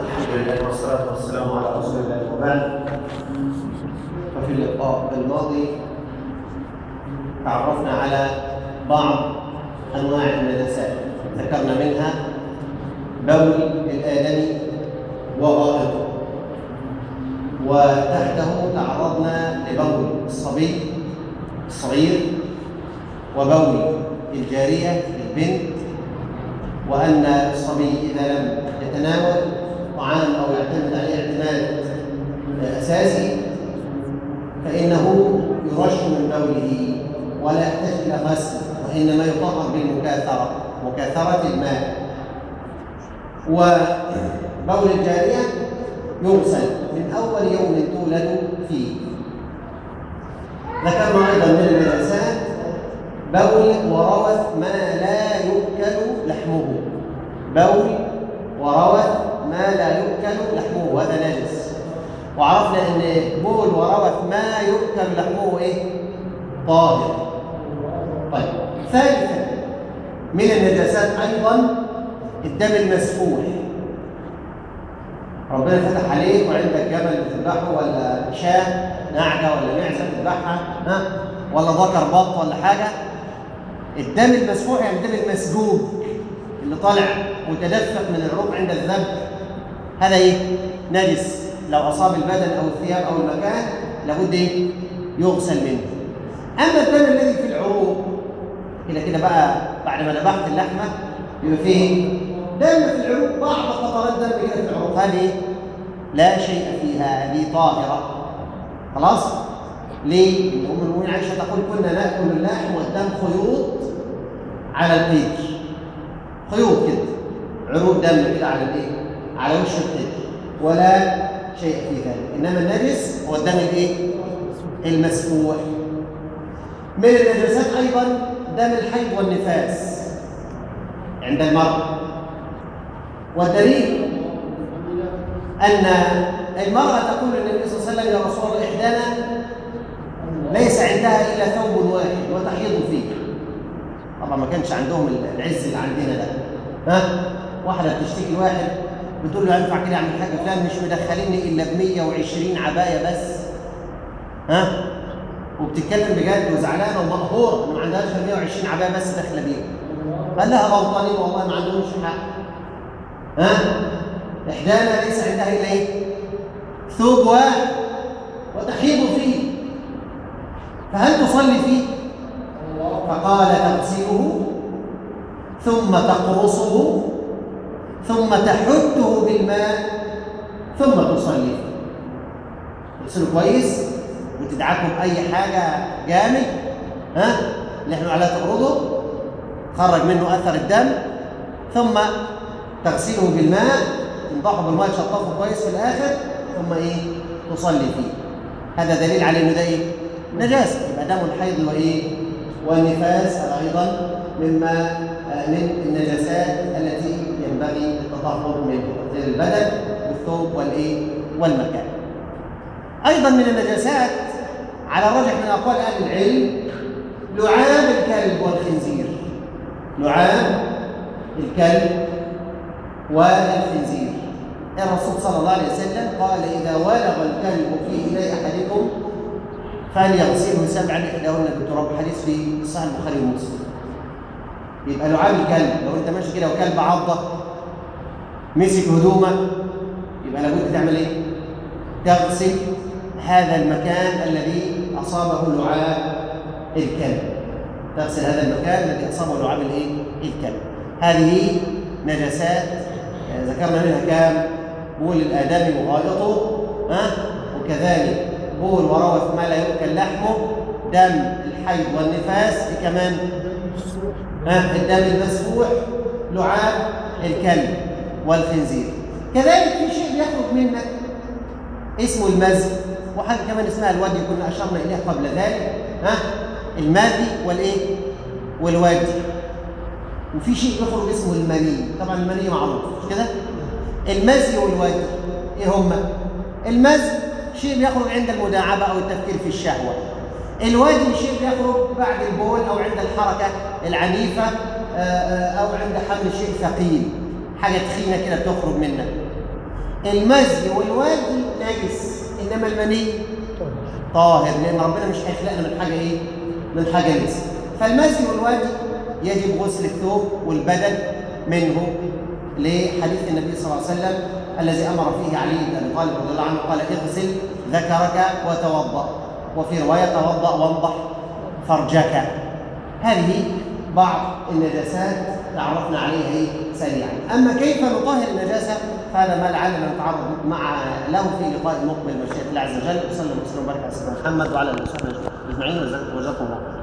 الحمد لله والصلاة والسلام على رسول الله. وبعد ففي اللقاء الماضي تعرفنا على بعض أنواع النجاسات ذكرنا منها بول الآدمي وغائطه. وتحته تعرضنا لبول الصبي الصغير وبول الجارية البنت وأن الصبي إذا لم يتناول طعام أو يعتمد عليه اعتماد أساسي فإنه يرش من بوله ولا يحتاج إلى غسل وإنما يطهر بالمكاثرة مكاثرة الماء. وبول الجارية يغسل من أول يوم تولد فيه. ذكرنا أيضا من النجاسات بول وروث ما لا يؤكل لحمه. بول وروث ما لا يؤكل لحمه وهذا نجس. وعرفنا إن بول وروث ما يؤكل لحمه إيه؟ طاهر. طيب ثالثا من النجاسات أيضا الدم المسفوح. ربنا فتح عليك وعندك جمل بتذبحه ولا شاة نعجة ولا معزة بتذبحها ها؟ ولا ذكر بط ولا حاجة. الدم المسفوح يعني الدم المسجوج اللي طالع متدفق من العروق عند الذبح. هذا إيه؟ نجس. لو أصاب البدن أو الثياب أو المكان لابد إيه؟ يغسل منه. أما الدم الذي في العروق كده كده بقى بعد ما ذبحت اللحمة يبقى فيه دم في العروق. بعض قطرات دم كده في العروق. هذه لا شيء فيها هذه طاهرة. خلاص؟ ليه؟ أم المؤمنين عائشة تقول كنا نأكل اللحم والدم خيوط على القدر خيوط كده. عروق دم كده على الإيه؟ على وش القدر ولا شيء في ذلك. إنما النجس هو الدم الإيه؟ المسفوح. من النجاسات أيضا دم الحيض والنفاس عند المرأة والدليل أن المرأة تقول للنبي صلى الله عليه وسلم يا رسول الله إحدانا ليس عندها إلا ثوب واحد وتحيض فيه. طبعا ما كانش عندهم العز اللي عندنا ده. ها؟ واحدة بتشتكي لواحد بتقول له ينفع كده يا عم الحاج فلان مش مدخليني إلا ب 120 عباية بس. ها؟ وبتتكلم بجد وزعلانة ومقهورة ما عندهاش غير 120 عباية بس داخلة بيها. قال لها غلطانين والله ما عندهمش حق. ها؟ إحدانا ليس عندها إلا إيه؟ ثوب واحد. وتحيض فيه. فهل تصلي فيه؟ فقال تغسله ثم تقرصه ثم تحته بالماء ثم تصلي تغسله كويس وتدعكه باي حاجة جامد ها؟ اللي إحنا عليها تقرضه خرج منه أثر الدم ثم تغسله بالماء تنضحه بالماء تشطفه كويس في الآخر ثم إيه؟ تصلي فيه. هذا دليل على إنه ده إيه؟ نجاسة. يبقى دم الحيض وإيه؟ والنفاس أيضا مما من النجاسات التي ينبغي التطهر غير البدن والثوب والإيه؟ والمكان. أيضا من النجاسات على الرجح من أقوال أهل العلم لعاب الكلب والخنزير. لعاب الكلب والخنزير. الرسول صلى الله عليه وسلم قال إذا ولغ الكلب في اناء أحدكم فليغسله سبعا إحداهن. بالتراب حديث في صحيح البخاري ومسلم. يبقى لعاب الكلب لو أنت ماشي كده وكلب عضك مسك هدومك يبقى لابد تعمل إيه؟ تغسل هذا المكان الذي أصابه لعاب الكلب تغسل هذا المكان الذي أصابه لعاب الإيه؟ الكلب هذه نجاسات ذكرنا منها كام؟ بول الآدمي وغائطه ها وكذلك بول وروث ما لا يؤكل لحمه دم الحيض والنفاس كمان ها الدم المسفوح لعاب الكلب والخنزير. كذلك في شيء يخرج منك اسمه المزي وحاجة كمان اسمها الودي كنا أشرنا إليه قبل ذلك ها؟ المادي والإيه؟ والودي وفي شيء يخرج اسمه المني. طبعا المني معروف مش كده؟ المزي والودي إيه هما المزي شيء بيخرج عند المداعبة أو التفكير في الشهوة. الودي شيء بيخرج بعد البول أو عند الحركة العنيفة أو عند حمل شيء ثقيل. حاجة تخينه كده بتخرج منك المزي والوادي نجس إنما المني طاهر لأن ربنا مش هيخلقنا من حاجة إيه؟ من حاجة نجسه فالمزي والوادي يجب غسل الثوب والبدن منه لحديث النبي صلى الله عليه وسلم الذي أمر فيه علي بن أبي طالب رضي الله عنه قال اغسل ذكرك وتوضأ وفي رواية توضأ وانضح فرجك. هذه بعض النجاسات تعرفنا عليها إيه سريعا. أما كيف نطهر النجاسة؟ فهذا ما لعلنا نتعرض مع له في لقاء مقبل مشيئه الله عز وجل. وصلى وسلم وبارك على سيدنا محمد وعلى آله وصحبه أجمعين. وجزاكم الله